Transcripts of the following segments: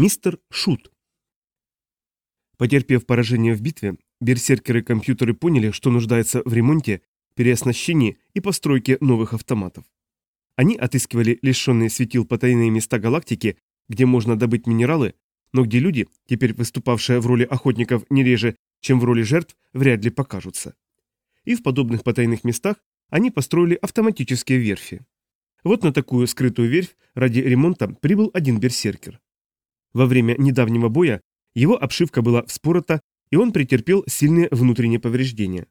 Мистер Шут. Потерпев поражение в битве, берсеркеры-компьютеры поняли, что нуждаются в ремонте, переоснащении и постройке новых автоматов. Они отыскивали лишенные светил потайные места галактики, где можно добыть минералы, но где люди, теперь выступавшие в роли охотников не реже, чем в роли жертв, вряд ли покажутся. И в подобных потайных местах они построили автоматические верфи. Вот на такую скрытую верфь ради ремонта прибыл один берсеркер. Во время недавнего боя его обшивка была вспорота, и он претерпел сильные внутренние повреждения.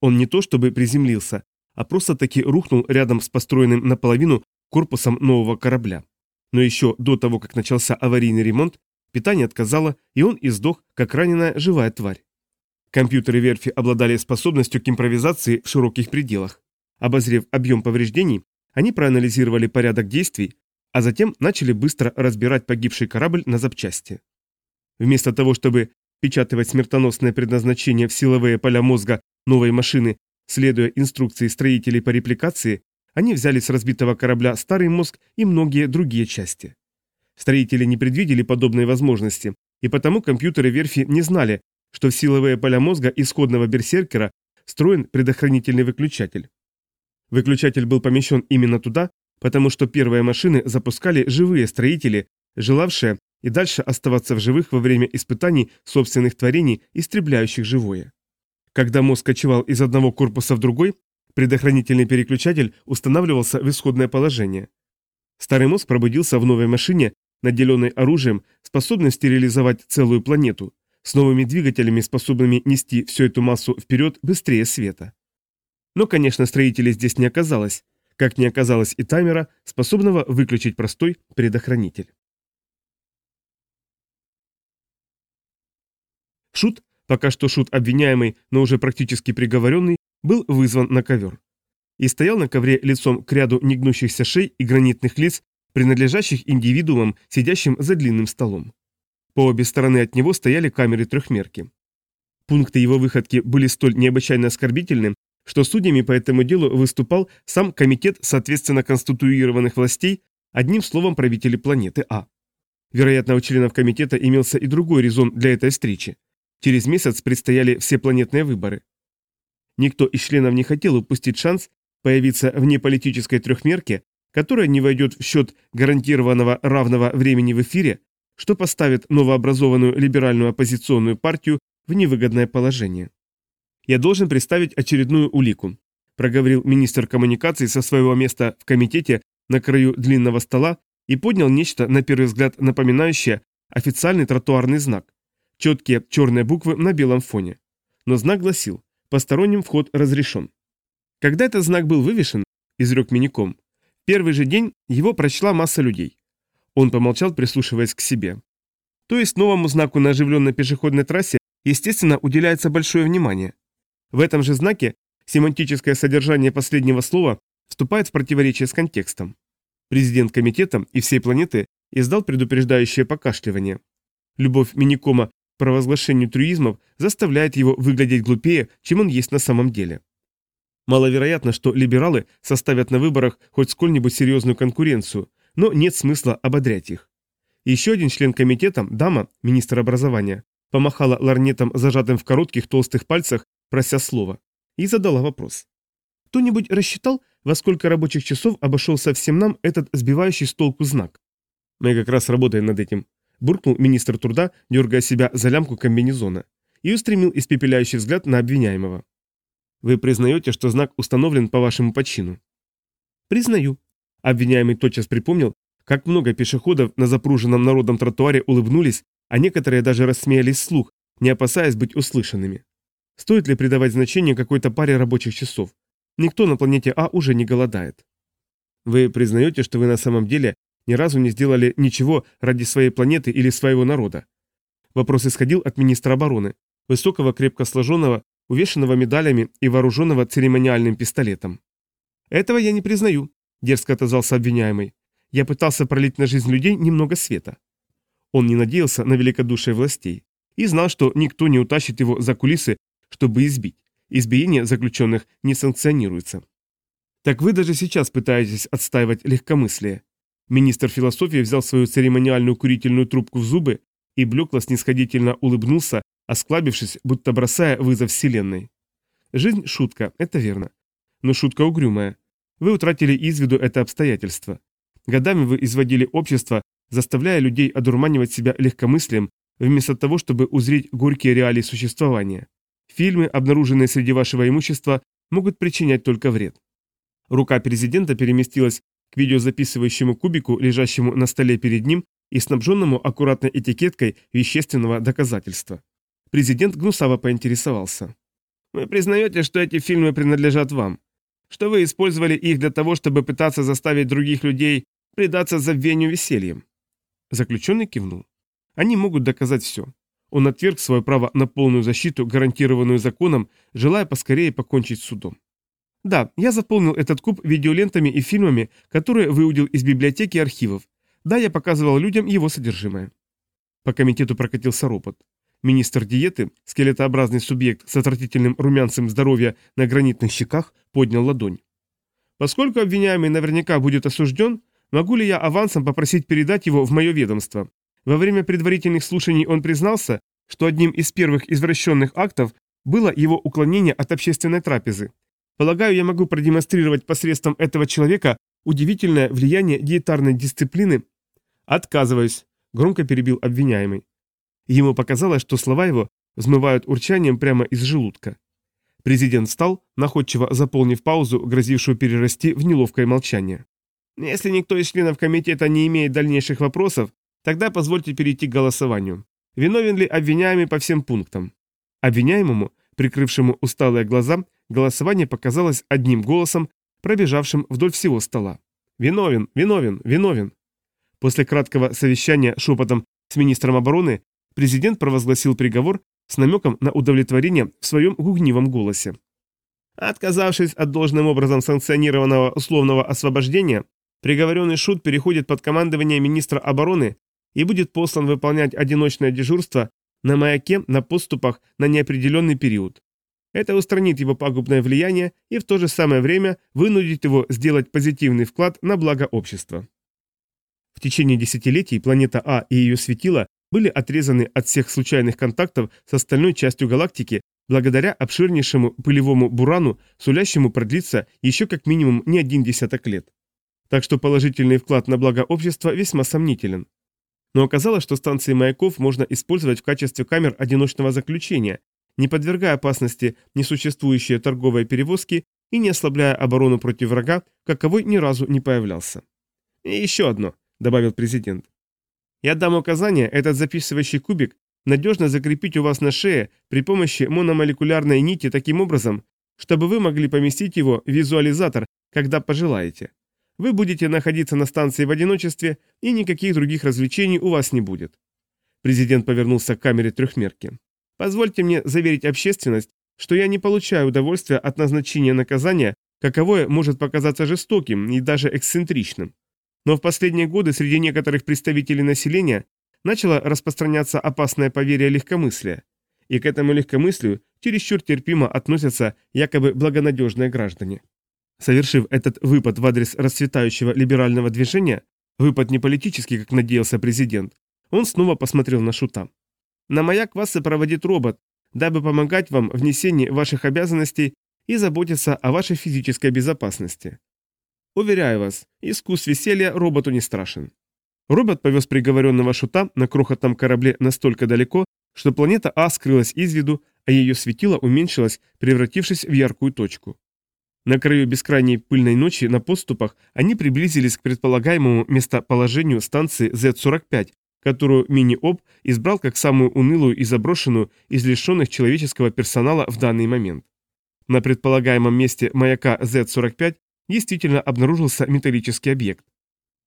Он не то чтобы приземлился, а просто-таки рухнул рядом с построенным наполовину корпусом нового корабля. Но еще до того, как начался аварийный ремонт, питание отказало, и он издох, как раненая живая тварь. Компьютеры верфи обладали способностью к импровизации в широких пределах. Обозрев объем повреждений, они проанализировали порядок действий, а затем начали быстро разбирать погибший корабль на запчасти. Вместо того, чтобы печатывать смертоносное предназначение в силовые поля мозга новой машины, следуя инструкции строителей по репликации, они взяли с разбитого корабля старый мозг и многие другие части. Строители не предвидели подобной возможности, и потому компьютеры верфи не знали, что в силовые поля мозга исходного берсеркера встроен предохранительный выключатель. Выключатель был помещен именно туда, потому что первые машины запускали живые строители, желавшие и дальше оставаться в живых во время испытаний собственных творений, истребляющих живое. Когда мозг кочевал из одного корпуса в другой, предохранительный переключатель устанавливался в исходное положение. Старый мозг пробудился в новой машине, наделенной оружием, способной стерилизовать целую планету, с новыми двигателями, способными нести всю эту массу вперед быстрее света. Но, конечно, строителей здесь не оказалось, как не оказалось и таймера, способного выключить простой предохранитель. Шут, пока что шут обвиняемый, но уже практически приговоренный, был вызван на ковер. И стоял на ковре лицом к ряду негнущихся шей и гранитных лиц, принадлежащих индивидуумам, сидящим за длинным столом. По обе стороны от него стояли камеры трехмерки. Пункты его выходки были столь необычайно оскорбительны, что судьями по этому делу выступал сам комитет соответственно конституированных властей, одним словом правители планеты А. Вероятно, у членов комитета имелся и другой резон для этой встречи. Через месяц предстояли все планетные выборы. Никто из членов не хотел упустить шанс появиться в неполитической трехмерке, которая не войдет в счет гарантированного равного времени в эфире, что поставит новообразованную либеральную оппозиционную партию в невыгодное положение. «Я должен представить очередную улику», проговорил министр коммуникаций со своего места в комитете на краю длинного стола и поднял нечто, на первый взгляд, напоминающее официальный тротуарный знак. Четкие черные буквы на белом фоне. Но знак гласил «Посторонним вход разрешен». Когда этот знак был вывешен, изрек Миником, первый же день его прочла масса людей. Он помолчал, прислушиваясь к себе. То есть новому знаку на оживленной пешеходной трассе, естественно, уделяется большое внимание. В этом же знаке семантическое содержание последнего слова вступает в противоречие с контекстом. Президент комитета и всей планеты издал предупреждающее покашливание. Любовь Миникома к провозглашению трюизмов заставляет его выглядеть глупее, чем он есть на самом деле. Маловероятно, что либералы составят на выборах хоть сколь-нибудь серьезную конкуренцию, но нет смысла ободрять их. Еще один член комитета, дама, министр образования, помахала ларнетом, зажатым в коротких толстых пальцах, прося слова, и задала вопрос. Кто-нибудь рассчитал, во сколько рабочих часов обошелся всем нам этот сбивающий с толку знак? Мы как раз работаем над этим, буркнул министр труда, дергая себя за лямку комбинезона, и устремил испепеляющий взгляд на обвиняемого. Вы признаете, что знак установлен по вашему почину? Признаю, Обвиняемый тотчас припомнил, как много пешеходов на запруженном народом тротуаре улыбнулись, а некоторые даже рассмеялись вслух, не опасаясь быть услышанными. Стоит ли придавать значение какой-то паре рабочих часов? Никто на планете А уже не голодает. Вы признаете, что вы на самом деле ни разу не сделали ничего ради своей планеты или своего народа? Вопрос исходил от министра обороны, высокого, крепко сложенного, увешанного медалями и вооруженного церемониальным пистолетом. Этого я не признаю, – дерзко отозвался обвиняемый. «Я пытался пролить на жизнь людей немного света». Он не надеялся на великодушие властей и знал, что никто не утащит его за кулисы, чтобы избить. Избиение заключенных не санкционируется. «Так вы даже сейчас пытаетесь отстаивать легкомыслие. Министр философии взял свою церемониальную курительную трубку в зубы и блекло снисходительно улыбнулся, осклабившись, будто бросая вызов Вселенной. Жизнь – шутка, это верно. Но шутка угрюмая. Вы утратили из виду это обстоятельство. Годами вы изводили общество, заставляя людей одурманивать себя легкомыслием, вместо того, чтобы узреть горькие реалии существования. Фильмы, обнаруженные среди вашего имущества, могут причинять только вред. Рука президента переместилась к видеозаписывающему кубику, лежащему на столе перед ним и снабженному аккуратной этикеткой вещественного доказательства. Президент гнусаво поинтересовался. «Вы признаете, что эти фильмы принадлежат вам? Что вы использовали их для того, чтобы пытаться заставить других людей предаться забвению весельем?» Заключенный кивнул. «Они могут доказать все. Он отверг свое право на полную защиту, гарантированную законом, желая поскорее покончить судом. Да, я заполнил этот куб видеолентами и фильмами, которые выудил из библиотеки и архивов. Да, я показывал людям его содержимое. По комитету прокатился ропот. Министр диеты, скелетообразный субъект с отвратительным румянцем здоровья на гранитных щеках, поднял ладонь. Поскольку обвиняемый наверняка будет осужден, могу ли я авансом попросить передать его в мое ведомство? Во время предварительных слушаний он признался, что одним из первых извращенных актов было его уклонение от общественной трапезы. Полагаю, я могу продемонстрировать посредством этого человека удивительное влияние диетарной дисциплины. Отказываюсь, громко перебил обвиняемый. Ему показалось, что слова его взмывают урчанием прямо из желудка. Президент встал, находчиво заполнив паузу, грозившую перерасти в неловкое молчание. «Если никто из членов комитета не имеет дальнейших вопросов, Тогда позвольте перейти к голосованию. Виновен ли обвиняемый по всем пунктам? Обвиняемому, прикрывшему усталые глаза, голосование показалось одним голосом, пробежавшим вдоль всего стола. Виновен, виновен, виновен. После краткого совещания шепотом с министром обороны президент провозгласил приговор с намеком на удовлетворение в своем гугнивом голосе. Отказавшись от должным образом санкционированного условного освобождения, приговоренный Шут переходит под командование министра обороны и будет послан выполнять одиночное дежурство на маяке на поступах на неопределенный период. Это устранит его пагубное влияние и в то же самое время вынудит его сделать позитивный вклад на благо общества. В течение десятилетий планета А и ее светила были отрезаны от всех случайных контактов с остальной частью галактики благодаря обширнейшему пылевому бурану, сулящему продлиться еще как минимум не один десяток лет. Так что положительный вклад на благо общества весьма сомнителен. Но оказалось, что станции маяков можно использовать в качестве камер одиночного заключения, не подвергая опасности несуществующие торговые перевозки и не ослабляя оборону против врага, каковой ни разу не появлялся. «И еще одно», — добавил президент. «Я дам указание этот записывающий кубик надежно закрепить у вас на шее при помощи мономолекулярной нити таким образом, чтобы вы могли поместить его в визуализатор, когда пожелаете. Вы будете находиться на станции в одиночестве, и никаких других развлечений у вас не будет. Президент повернулся к камере трехмерки. Позвольте мне заверить общественность, что я не получаю удовольствия от назначения наказания, каковое может показаться жестоким и даже эксцентричным. Но в последние годы среди некоторых представителей населения начало распространяться опасное поверье легкомыслия. И к этому легкомыслию чересчур терпимо относятся якобы благонадежные граждане. Совершив этот выпад в адрес расцветающего либерального движения, выпад не политический, как надеялся президент, он снова посмотрел на Шута. «На маяк вас сопроводит робот, дабы помогать вам в несении ваших обязанностей и заботиться о вашей физической безопасности. Уверяю вас, искус веселья роботу не страшен». Робот повез приговоренного Шута на крохотном корабле настолько далеко, что планета А скрылась из виду, а ее светило уменьшилось, превратившись в яркую точку. На краю бескрайней пыльной ночи на подступах они приблизились к предполагаемому местоположению станции Z-45, которую мини-об избрал как самую унылую и заброшенную из лишенных человеческого персонала в данный момент. На предполагаемом месте маяка Z-45 действительно обнаружился металлический объект.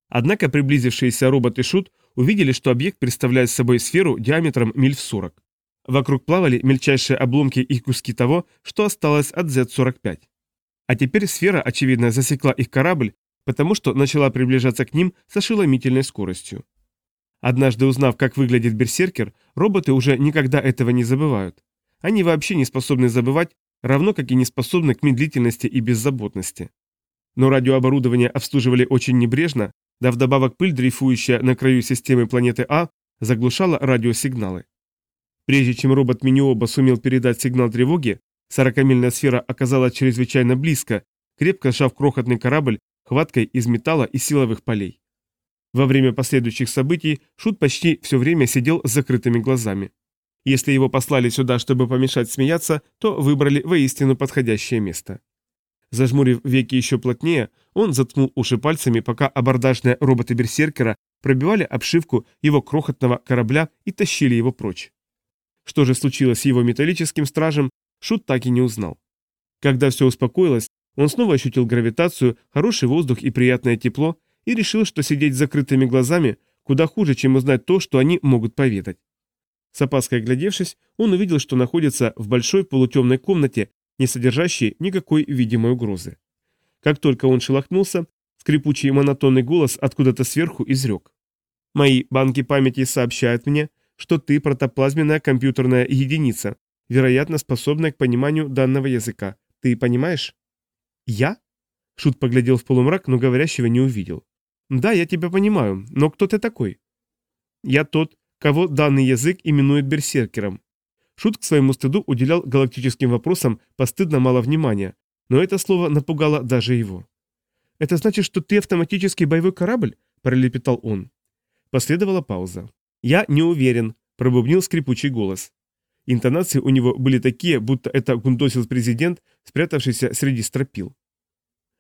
Однако приблизившиеся робот и шут увидели, что объект представляет собой сферу диаметром миль в 40. Вокруг плавали мельчайшие обломки и куски того, что осталось от Z-45. А теперь сфера, очевидно, засекла их корабль, потому что начала приближаться к ним с ошеломительной скоростью. Однажды узнав, как выглядит берсеркер, роботы уже никогда этого не забывают. Они вообще не способны забывать, равно как и не способны к медлительности и беззаботности. Но радиооборудование обслуживали очень небрежно, Да вдобавок пыль, дрейфующая на краю системы планеты А, заглушала радиосигналы. Прежде чем робот Миниоба сумел передать сигнал тревоги, сорокамильная сфера оказалась чрезвычайно близко, крепко сжав крохотный корабль хваткой из металла и силовых полей. Во время последующих событий Шут почти все время сидел с закрытыми глазами. Если его послали сюда, чтобы помешать смеяться, то выбрали воистину подходящее место. Зажмурив веки еще плотнее, он заткнул уши пальцами, пока абордажные роботы-берсеркера пробивали обшивку его крохотного корабля и тащили его прочь. Что же случилось с его металлическим стражем, Шут так и не узнал. Когда все успокоилось, он снова ощутил гравитацию, хороший воздух и приятное тепло, и решил, что сидеть с закрытыми глазами куда хуже, чем узнать то, что они могут поведать. С опаской оглядевшись, он увидел, что находится в большой полутемной комнате, не содержащей никакой видимой угрозы. Как только он шелохнулся, скрипучий монотонный голос откуда-то сверху изрек. «Мои банки памяти сообщают мне, что ты протоплазменная компьютерная единица, вероятно, способная к пониманию данного языка. Ты понимаешь?» «Я?» Шут поглядел в полумрак, но говорящего не увидел. «Да, я тебя понимаю, но кто ты такой?» «Я тот, кого данный язык именует берсеркером. Шут к своему стыду уделял галактическим вопросам постыдно мало внимания, но это слово напугало даже его. «Это значит, что ты автоматический боевой корабль?» – пролепетал он. Последовала пауза. «Я не уверен», – пробубнил скрипучий голос. Интонации у него были такие, будто это гундосил президент, спрятавшийся среди стропил.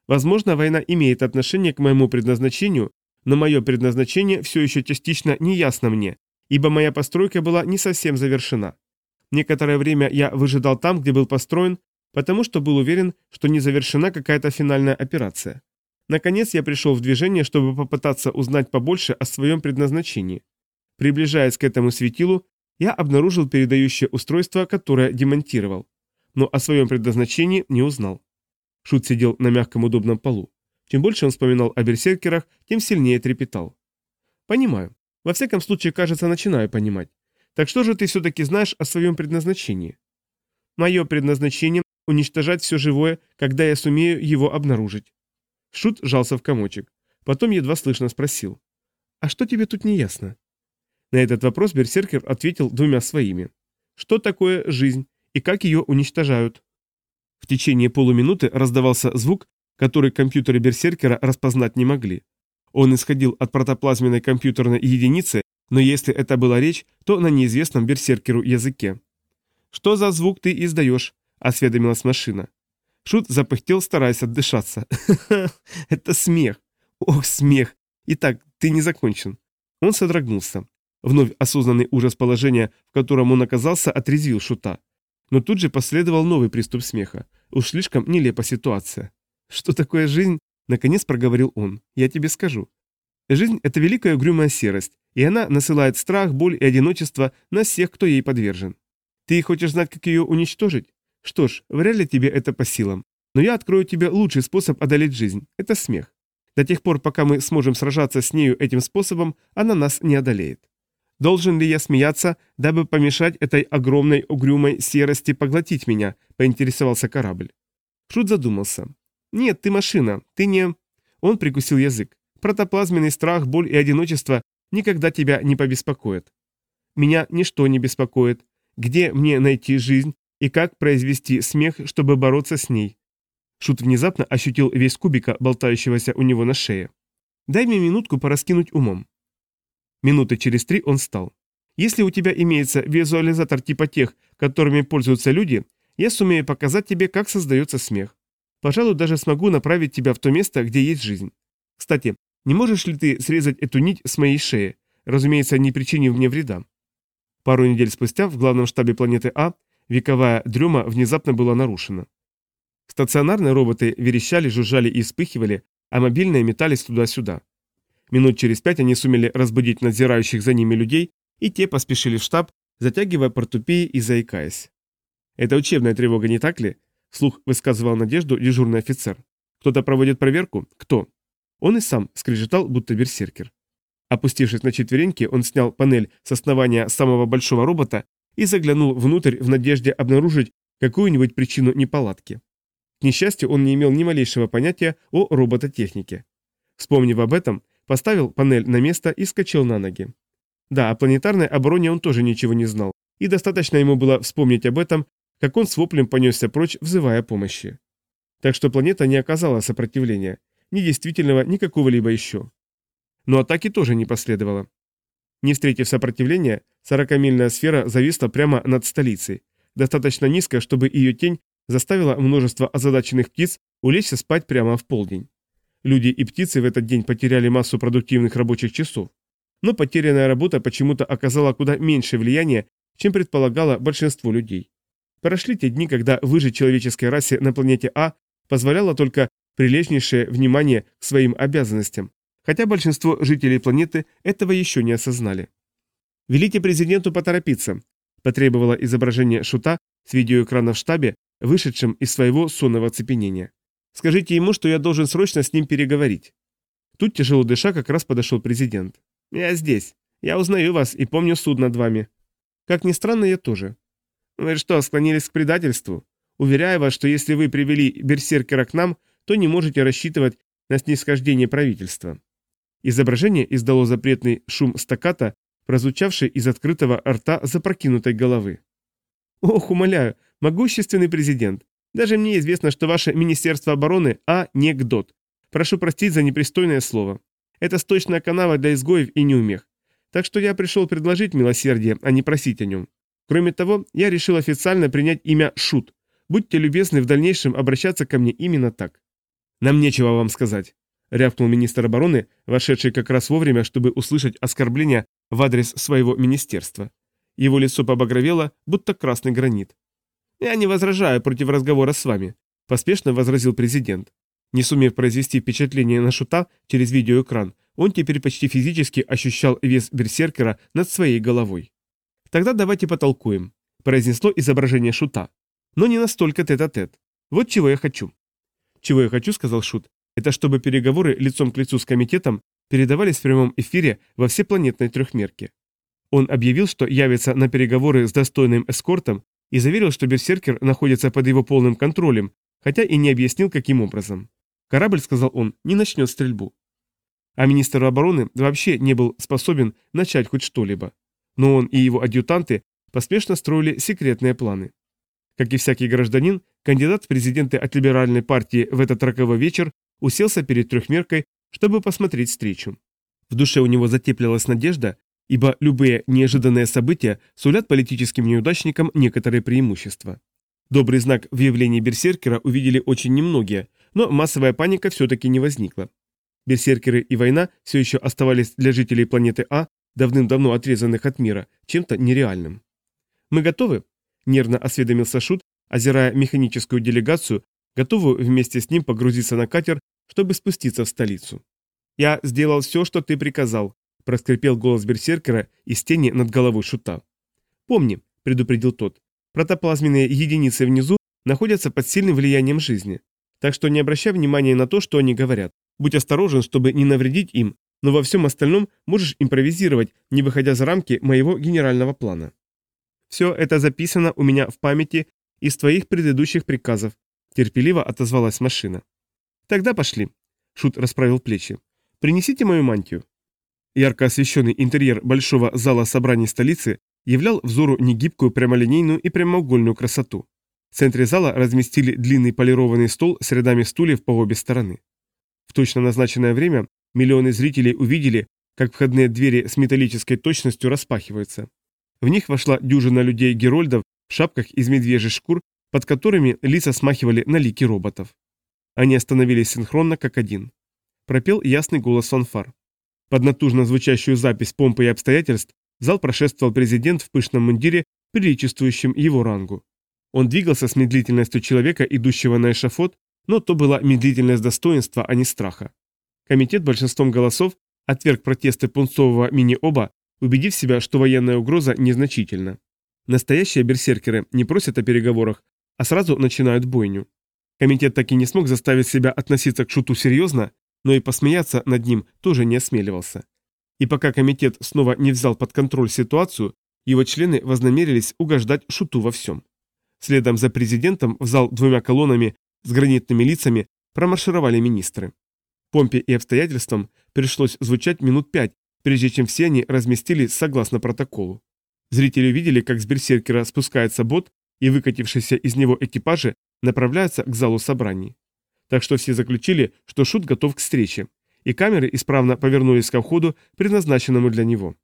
«Возможно, война имеет отношение к моему предназначению, но мое предназначение все еще частично не ясно мне, ибо моя постройка была не совсем завершена. Некоторое время я выжидал там, где был построен, потому что был уверен, что не завершена какая-то финальная операция. Наконец я пришел в движение, чтобы попытаться узнать побольше о своем предназначении. Приближаясь к этому светилу, я обнаружил передающее устройство, которое демонтировал. Но о своем предназначении не узнал. Шут сидел на мягком удобном полу. Чем больше он вспоминал о берсеркерах, тем сильнее трепетал. Понимаю. Во всяком случае, кажется, начинаю понимать. Так что же ты все-таки знаешь о своем предназначении? Мое предназначение – уничтожать все живое, когда я сумею его обнаружить. Шут жался в комочек. Потом едва слышно спросил. А что тебе тут не ясно? На этот вопрос Берсеркер ответил двумя своими. Что такое жизнь и как ее уничтожают? В течение полуминуты раздавался звук, который компьютеры Берсеркера распознать не могли. Он исходил от протоплазменной компьютерной единицы, но если это была речь, то на неизвестном берсеркеру языке. «Что за звук ты издаешь?» – осведомилась машина. Шут запыхтел, стараясь отдышаться. это смех! Ох, смех! Итак, ты не закончен». Он содрогнулся. Вновь осознанный ужас положения, в котором он оказался, отрезвил Шута. Но тут же последовал новый приступ смеха. Уж слишком нелепа ситуация. «Что такое жизнь?» Наконец проговорил он. «Я тебе скажу. Жизнь – это великая угрюмая серость, и она насылает страх, боль и одиночество на всех, кто ей подвержен. Ты хочешь знать, как ее уничтожить? Что ж, вряд ли тебе это по силам. Но я открою тебе лучший способ одолеть жизнь – это смех. До тех пор, пока мы сможем сражаться с нею этим способом, она нас не одолеет. Должен ли я смеяться, дабы помешать этой огромной угрюмой серости поглотить меня, поинтересовался корабль. Шут задумался. «Нет, ты машина, ты не...» Он прикусил язык. «Протоплазменный страх, боль и одиночество никогда тебя не побеспокоят. Меня ничто не беспокоит. Где мне найти жизнь и как произвести смех, чтобы бороться с ней?» Шут внезапно ощутил весь кубика, болтающегося у него на шее. «Дай мне минутку пораскинуть умом». Минуты через три он встал. «Если у тебя имеется визуализатор типа тех, которыми пользуются люди, я сумею показать тебе, как создается смех. Пожалуй, даже смогу направить тебя в то место, где есть жизнь. Кстати, не можешь ли ты срезать эту нить с моей шеи, разумеется, не причинив мне вреда?» Пару недель спустя в главном штабе планеты А вековая дрема внезапно была нарушена. Стационарные роботы верещали, жужжали и вспыхивали, а мобильные метались туда-сюда. Минут через пять они сумели разбудить надзирающих за ними людей, и те поспешили в штаб, затягивая портупеи и заикаясь. «Это учебная тревога, не так ли?» Слух высказывал надежду дежурный офицер. «Кто-то проводит проверку? Кто?» Он и сам скрежетал, будто берсеркер. Опустившись на четвереньки, он снял панель с основания самого большого робота и заглянул внутрь в надежде обнаружить какую-нибудь причину неполадки. К несчастью, он не имел ни малейшего понятия о робототехнике. Вспомнив об этом, поставил панель на место и скачал на ноги. Да, о планетарной обороне он тоже ничего не знал, и достаточно ему было вспомнить об этом, как он с воплем понесся прочь, взывая помощи. Так что планета не оказала сопротивления, ни действительного, ни какого-либо еще. Но атаки тоже не последовало. Не встретив сопротивления, сорокамильная сфера зависла прямо над столицей, достаточно низко, чтобы ее тень заставила множество озадаченных птиц улечься спать прямо в полдень. Люди и птицы в этот день потеряли массу продуктивных рабочих часов. Но потерянная работа почему-то оказала куда меньше влияния, чем предполагало большинство людей. Прошли те дни, когда выжить человеческой расе на планете А позволяло только прилежнейшее внимание к своим обязанностям, хотя большинство жителей планеты этого еще не осознали. «Велите президенту поторопиться», – потребовало изображение шута с видеоэкрана в штабе, вышедшим из своего сонного оцепенения. «Скажите ему, что я должен срочно с ним переговорить». Тут тяжело дыша как раз подошел президент. «Я здесь. Я узнаю вас и помню суд над вами. Как ни странно, я тоже. Вы что, склонились к предательству? Уверяю вас, что если вы привели берсеркера к нам, то не можете рассчитывать на снисхождение правительства. Изображение издало запретный шум стаката, прозвучавший из открытого рта запрокинутой головы. «Ох, умоляю, могущественный президент, даже мне известно, что ваше Министерство обороны – а не ГДОТ. Прошу простить за непристойное слово. Это сточная канава для изгоев и неумех. Так что я пришел предложить милосердие, а не просить о нем. Кроме того, я решил официально принять имя Шут. Будьте любезны в дальнейшем обращаться ко мне именно так. Нам нечего вам сказать. Рявкнул министр обороны, вошедший как раз вовремя, чтобы услышать оскорбления в адрес своего министерства. Его лицо побагровело, будто красный гранит. «Я не возражаю против разговора с вами», – поспешно возразил президент. Не сумев произвести впечатление на шута через видеоэкран, он теперь почти физически ощущал вес берсеркера над своей головой. «Тогда давайте потолкуем», – произнесло изображение шута. «Но не настолько тет-а-тет. -тет. Вот чего я хочу». «Чего я хочу», – сказал шут, – «это чтобы переговоры лицом к лицу с комитетом передавались в прямом эфире во всепланетной трехмерке». Он объявил, что явится на переговоры с достойным эскортом и заверил, что берсеркер находится под его полным контролем, хотя и не объяснил, каким образом. Корабль, сказал он, не начнет стрельбу. А министр обороны вообще не был способен начать хоть что-либо. Но он и его адъютанты поспешно строили секретные планы. Как и всякий гражданин, кандидат в президенты от либеральной партии в этот роковой вечер уселся перед трехмеркой, чтобы посмотреть встречу. В душе у него затеплилась надежда, ибо любые неожиданные события сулят политическим неудачникам некоторые преимущества. Добрый знак в явлении берсеркера увидели очень немногие, но массовая паника все-таки не возникла. Берсеркеры и война все еще оставались для жителей планеты А, давным-давно отрезанных от мира, чем-то нереальным. «Мы готовы?» – нервно осведомился Шут, озирая механическую делегацию, готовую вместе с ним погрузиться на катер, чтобы спуститься в столицу. «Я сделал все, что ты приказал», – проскрипел голос берсеркера из тени над головой Шута. «Помни», – предупредил тот, – «протоплазменные единицы внизу находятся под сильным влиянием жизни, так что не обращай внимания на то, что они говорят. Будь осторожен, чтобы не навредить им, но во всем остальном можешь импровизировать, не выходя за рамки моего генерального плана. Все это записано у меня в памяти из твоих предыдущих приказов, терпеливо отозвалась машина. Тогда пошли. Шут расправил плечи. Принесите мою мантию. Ярко освещенный интерьер большого зала собраний столицы являл взору негибкую прямолинейную и прямоугольную красоту. В центре зала разместили длинный полированный стол с рядами стульев по обе стороны. В точно назначенное время миллионы зрителей увидели, как входные двери с металлической точностью распахиваются. В них вошла дюжина людей-герольдов в шапках из медвежьих шкур, под которыми лица смахивали на лики роботов. Они остановились синхронно, как один. Пропел ясный голос фанфар. Под натужно звучащую запись помпы и обстоятельств зал прошествовал президент в пышном мундире, приличествующем его рангу. Он двигался с медлительностью человека, идущего на эшафот, но то была медлительность достоинства, а не страха. Комитет большинством голосов отверг протесты пунцового мини-оба, убедив себя, что военная угроза незначительна. Настоящие берсеркеры не просят о переговорах, а сразу начинают бойню. Комитет так и не смог заставить себя относиться к шуту серьезно, но и посмеяться над ним тоже не осмеливался. И пока комитет снова не взял под контроль ситуацию, его члены вознамерились угождать шуту во всем. Следом за президентом в зал двумя колоннами с гранитными лицами промаршировали министры. Помпе и обстоятельствам пришлось звучать минут пять, прежде чем все они разместились согласно протоколу. Зрители видели, как с берсеркера спускается бот, и выкатившиеся из него экипажи направляются к залу собраний. Так что все заключили, что Шут готов к встрече, и камеры исправно повернулись ко входу, предназначенному для него.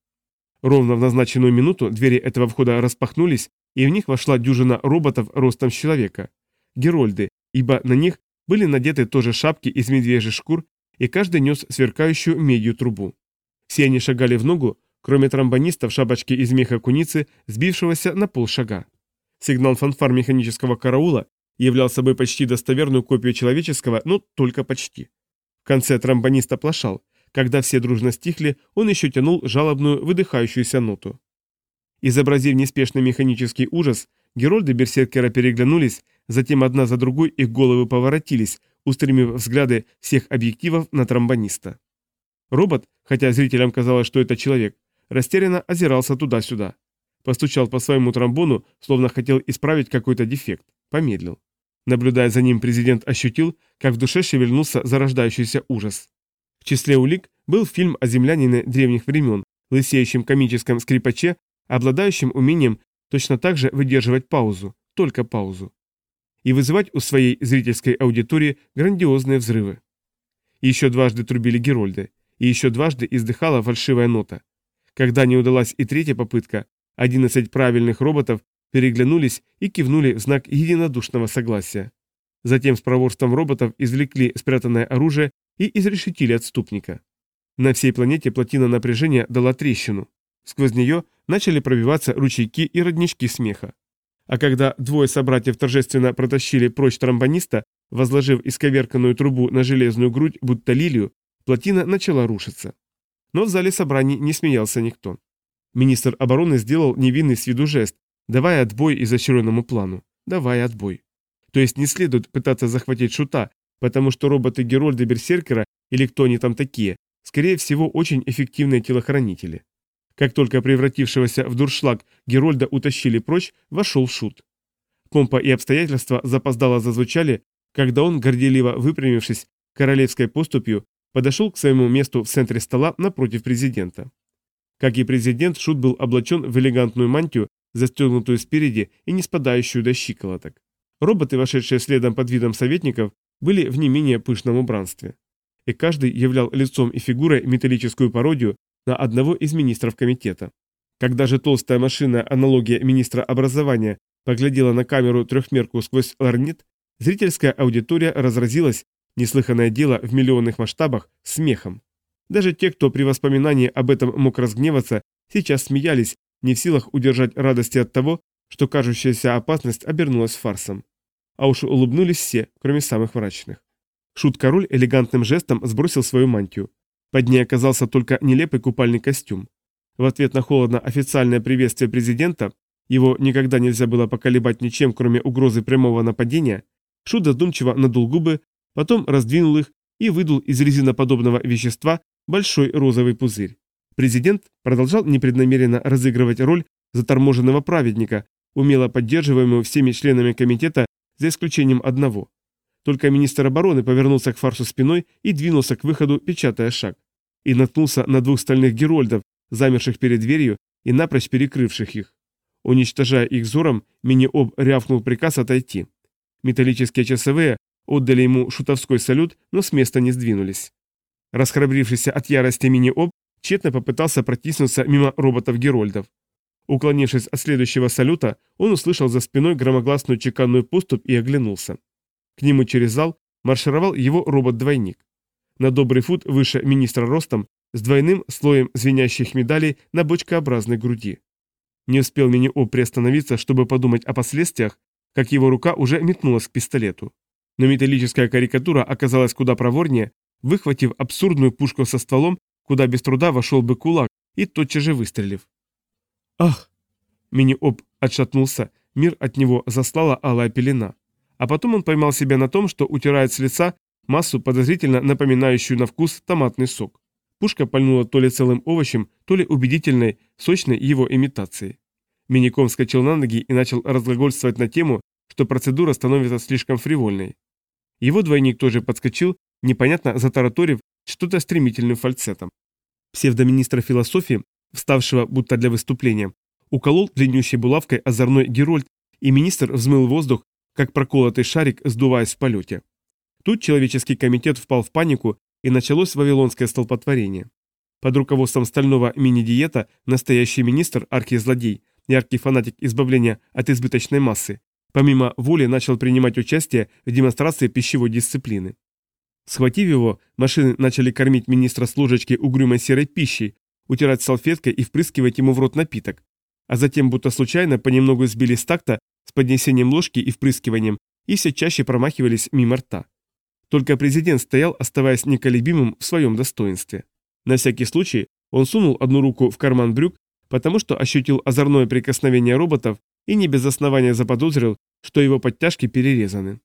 Ровно в назначенную минуту двери этого входа распахнулись, и в них вошла дюжина роботов ростом с человека. Герольды, ибо на них были надеты тоже шапки из медвежьих шкур, и каждый нес сверкающую медью трубу. Все они шагали в ногу, кроме тромбониста в шапочке из меха куницы, сбившегося на полшага. Сигнал фанфар механического караула являл собой почти достоверную копию человеческого, но только почти. В конце тромбонист оплошал. Когда все дружно стихли, он еще тянул жалобную выдыхающуюся ноту. Изобразив неспешный механический ужас, Герольды Берсеркера переглянулись, затем одна за другой их головы поворотились, устремив взгляды всех объективов на тромбониста. Робот, хотя зрителям казалось, что это человек, растерянно озирался туда-сюда. Постучал по своему тромбону, словно хотел исправить какой-то дефект. Помедлил. Наблюдая за ним, президент ощутил, как в душе шевельнулся зарождающийся ужас. В числе улик был фильм о землянине древних времен, лысеющем комическом скрипаче, обладающем умением точно так же выдерживать паузу, только паузу. И вызывать у своей зрительской аудитории грандиозные взрывы. Еще дважды трубили Герольды, и еще дважды издыхала фальшивая нота. Когда не удалась и третья попытка, 11 правильных роботов переглянулись и кивнули в знак единодушного согласия. Затем с проворством роботов извлекли спрятанное оружие и изрешетили отступника. На всей планете плотина напряжения дала трещину. Сквозь нее начали пробиваться ручейки и роднички смеха. А когда двое собратьев торжественно протащили прочь тромбониста, возложив исковерканную трубу на железную грудь, будто лилию, плотина начала рушиться. Но в зале собраний не смеялся никто. Министр обороны сделал невинный с виду жест, давая отбой изощренному плану. Давая отбой. То есть не следует пытаться захватить шута, потому что роботы Герольда Берсеркера или кто они там такие, скорее всего, очень эффективные телохранители. Как только превратившегося в дуршлаг Герольда утащили прочь, вошел шут. Помпа и обстоятельства запоздало зазвучали, когда он, горделиво выпрямившись королевской поступью, подошел к своему месту в центре стола напротив президента. Как и президент, Шут был облачен в элегантную мантию, застегнутую спереди и не спадающую до щиколоток. Роботы, вошедшие следом под видом советников, были в не менее пышном убранстве. И каждый являл лицом и фигурой металлическую пародию на одного из министров комитета. Когда же толстая машина аналогия министра образования поглядела на камеру трехмерку сквозь ларнет, зрительская аудитория разразилась, неслыханное дело в миллионных масштабах, смехом. Даже те, кто при воспоминании об этом мог разгневаться, сейчас смеялись, не в силах удержать радости от того, что кажущаяся опасность обернулась фарсом. А уж улыбнулись все, кроме самых мрачных. Шут-король элегантным жестом сбросил свою мантию. Под ней оказался только нелепый купальный костюм. В ответ на холодно официальное приветствие президента, его никогда нельзя было поколебать ничем, кроме угрозы прямого нападения, Шут задумчиво надул губы, потом раздвинул их и выдул из резиноподобного вещества большой розовый пузырь. Президент продолжал непреднамеренно разыгрывать роль заторможенного праведника, умело поддерживаемого всеми членами комитета за исключением одного. Только министр обороны повернулся к фарсу спиной и двинулся к выходу, печатая шаг. И наткнулся на двух стальных герольдов, замерших перед дверью и напрочь перекрывших их. Уничтожая их взором, мини-об рявкнул приказ отойти. Металлические часовые отдали ему шутовской салют, но с места не сдвинулись. Расхрабрившийся от ярости мини-об тщетно попытался протиснуться мимо роботов-герольдов. Уклонившись от следующего салюта, он услышал за спиной громогласную чеканную поступь и оглянулся. К нему через зал маршировал его робот-двойник. На добрый фут выше министра ростом, с двойным слоем звенящих медалей на бочкообразной груди. Не успел мини-об приостановиться, чтобы подумать о последствиях, как его рука уже метнулась к пистолету. Но металлическая карикатура оказалась куда проворнее, выхватив абсурдную пушку со стволом, куда без труда вошел бы кулак, и тотчас же выстрелив. «Ах!» Мини-Об отшатнулся, мир от него заслала алая пелена. А потом он поймал себя на том, что утирает с лица массу, подозрительно напоминающую на вкус томатный сок. Пушка пальнула то ли целым овощем, то ли убедительной, сочной его имитацией. Миником вскочил на ноги и начал разглагольствовать на тему, что процедура становится слишком фривольной. Его двойник тоже подскочил, непонятно затараторив что-то стремительным фальцетом. Псевдоминистра философии, вставшего будто для выступления, уколол длиннющей булавкой озорной Герольд, и министр взмыл воздух, как проколотый шарик, сдуваясь в полете. Тут человеческий комитет впал в панику, и началось вавилонское столпотворение. Под руководством стального мини-диета настоящий министр, архизлодей, яркий фанатик избавления от избыточной массы, помимо воли начал принимать участие в демонстрации пищевой дисциплины. Схватив его, машины начали кормить министра с ложечки угрюмой серой пищей, утирать салфеткой и впрыскивать ему в рот напиток, а затем будто случайно понемногу сбили с такта с поднесением ложки и впрыскиванием и все чаще промахивались мимо рта. Только президент стоял, оставаясь неколебимым в своем достоинстве. На всякий случай он сунул одну руку в карман брюк, потому что ощутил озорное прикосновение роботов и не без основания заподозрил, что его подтяжки перерезаны.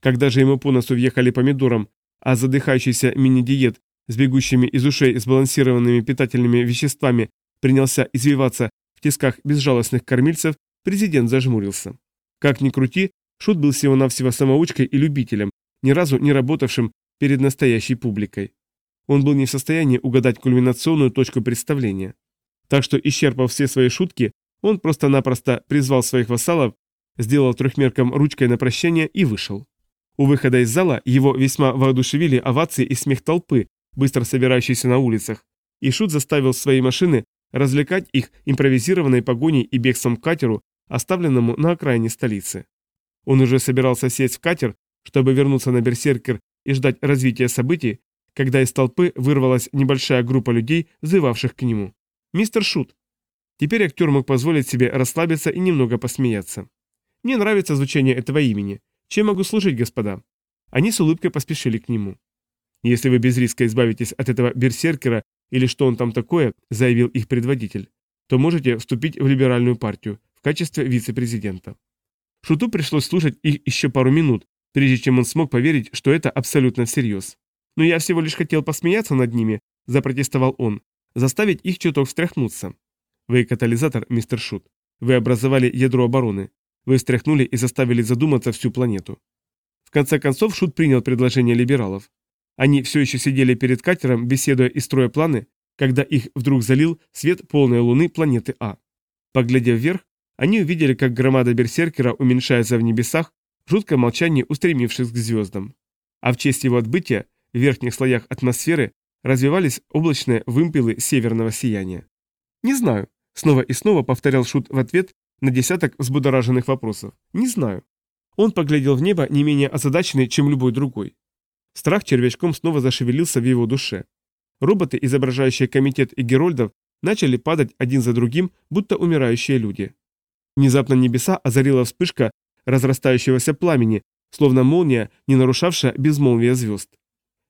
Когда же ему по носу въехали помидором, а задыхающийся мини-диет с бегущими из ушей сбалансированными питательными веществами принялся извиваться в тисках безжалостных кормильцев, президент зажмурился. Как ни крути, Шут был всего-навсего самоучкой и любителем, ни разу не работавшим перед настоящей публикой. Он был не в состоянии угадать кульминационную точку представления. Так что, исчерпав все свои шутки, он просто-напросто призвал своих вассалов, сделал трехмерком ручкой на прощание и вышел. У выхода из зала его весьма воодушевили овации и смех толпы, быстро собирающейся на улицах, и Шут заставил свои машины развлекать их импровизированной погоней и бегством к катеру, оставленному на окраине столицы. Он уже собирался сесть в катер, чтобы вернуться на Берсеркер и ждать развития событий, когда из толпы вырвалась небольшая группа людей, взывавших к нему. «Мистер Шут!» Теперь актер мог позволить себе расслабиться и немного посмеяться. «Мне нравится звучание этого имени. Чем могу служить, господа?» Они с улыбкой поспешили к нему. «Если вы без риска избавитесь от этого берсеркера или что он там такое», заявил их предводитель, то можете вступить в либеральную партию в качестве вице-президента. Шуту пришлось слушать их еще пару минут, прежде чем он смог поверить, что это абсолютно всерьез. «Но я всего лишь хотел посмеяться над ними», – запротестовал он, – «заставить их чуток встряхнуться». «Вы катализатор, мистер Шут. Вы образовали ядро обороны. Вы встряхнули и заставили задуматься всю планету». В конце концов Шут принял предложение либералов. Они все еще сидели перед катером, беседуя и строя планы, когда их вдруг залил свет полной луны планеты А. Поглядев вверх, они увидели, как громада берсеркера уменьшается в небесах, в жутком молчании устремившись к звездам. А в честь его отбытия в верхних слоях атмосферы развивались облачные вымпелы северного сияния. «Не знаю», — снова и снова повторял Шут в ответ на десяток взбудораженных вопросов. «Не знаю». Он поглядел в небо не менее озадаченный, чем любой другой. Страх червячком снова зашевелился в его душе. Роботы, изображающие комитет и герольдов, начали падать один за другим, будто умирающие люди. Внезапно небеса озарила вспышка разрастающегося пламени, словно молния, не нарушавшая безмолвие звезд.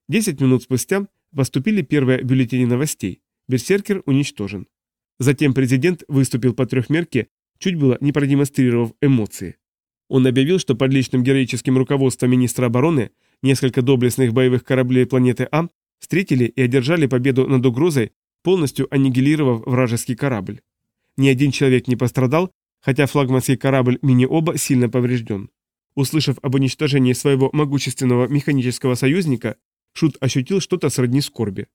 Десять минут спустя поступили первые бюллетени новостей. Берсеркер уничтожен. Затем президент выступил по трехмерке, чуть было не продемонстрировав эмоции. Он объявил, что под личным героическим руководством министра обороны несколько доблестных боевых кораблей планеты А встретили и одержали победу над угрозой, полностью аннигилировав вражеский корабль. Ни один человек не пострадал, хотя флагманский корабль Мини-Оба сильно поврежден. Услышав об уничтожении своего могущественного механического союзника, Шут ощутил что-то сродни скорби.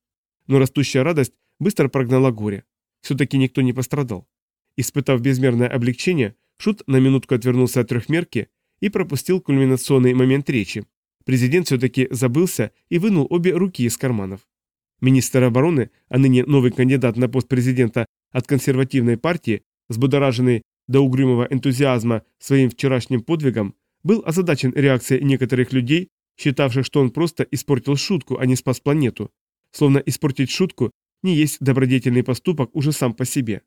Но растущая радость быстро прогнала горе. Все-таки никто не пострадал. Испытав безмерное облегчение, Шут на минутку отвернулся от трехмерки и пропустил кульминационный момент речи. Президент все-таки забылся и вынул обе руки из карманов. Министр обороны, а ныне новый кандидат на пост президента от консервативной партии, взбудораженный до угрюмого энтузиазма своим вчерашним подвигом, был озадачен реакцией некоторых людей, считавших, что он просто испортил шутку, а не спас планету. Словно испортить шутку не есть добродетельный поступок уже сам по себе.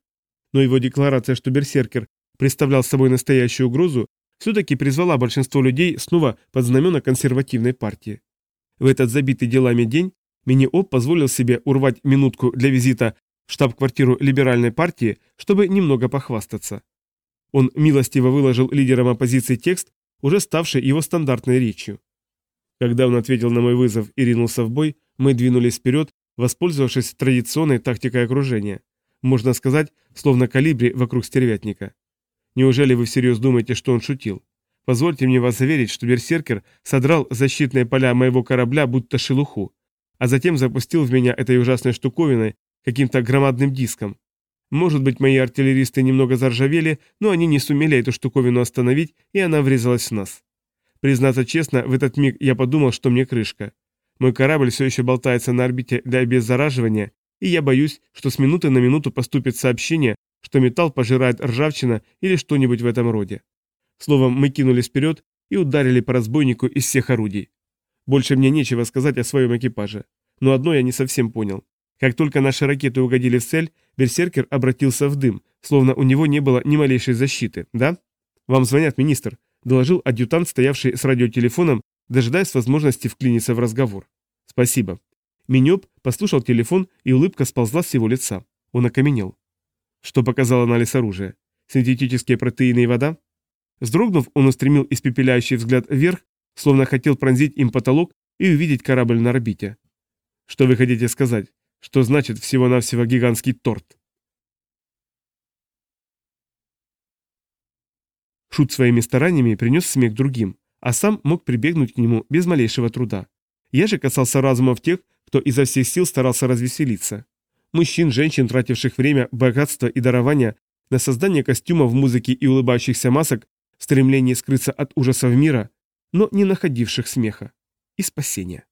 Но его декларация, что Берсеркер представлял собой настоящую угрозу, все-таки призвала большинство людей снова под знамена консервативной партии. В этот забитый делами день Мини-Оп позволил себе урвать минутку для визита в штаб-квартиру либеральной партии, чтобы немного похвастаться. Он милостиво выложил лидерам оппозиции текст, уже ставший его стандартной речью. Когда он ответил на мой вызов и ринулся в бой, мы двинулись вперед, воспользовавшись традиционной тактикой окружения. Можно сказать, словно калибри вокруг стервятника. Неужели вы всерьез думаете, что он шутил? Позвольте мне вас заверить, что берсеркер содрал защитные поля моего корабля будто шелуху, а затем запустил в меня этой ужасной штуковиной каким-то громадным диском. Может быть, мои артиллеристы немного заржавели, но они не сумели эту штуковину остановить, и она врезалась в нас. Признаться честно, в этот миг я подумал, что мне крышка. Мой корабль все еще болтается на орбите для обеззараживания, и я боюсь, что с минуты на минуту поступит сообщение, что металл пожирает ржавчина или что-нибудь в этом роде. Словом, мы кинулись вперед и ударили по разбойнику из всех орудий. Больше мне нечего сказать о своем экипаже. Но одно я не совсем понял. Как только наши ракеты угодили в цель, берсеркер обратился в дым, словно у него не было ни малейшей защиты, да? «Вам звонят, министр», — доложил адъютант, стоявший с радиотелефоном, дожидаясь возможности вклиниться в разговор. «Спасибо». Минёб послушал телефон, и улыбка сползла с его лица. Он окаменел. Что показал анализ оружия? Синтетические протеины и вода? Вздрогнув, он устремил испепеляющий взгляд вверх, словно хотел пронзить им потолок и увидеть корабль на орбите. Что вы хотите сказать? Что значит всего-навсего гигантский торт? Шут своими стараниями принес смех другим, а сам мог прибегнуть к нему без малейшего труда. Я же касался разумов тех, кто изо всех сил старался развеселиться. Мужчин, женщин, тративших время, богатство и дарование на создание костюмов, музыки и улыбающихся масок в стремлении скрыться от ужасов мира, но не находивших смеха и спасения.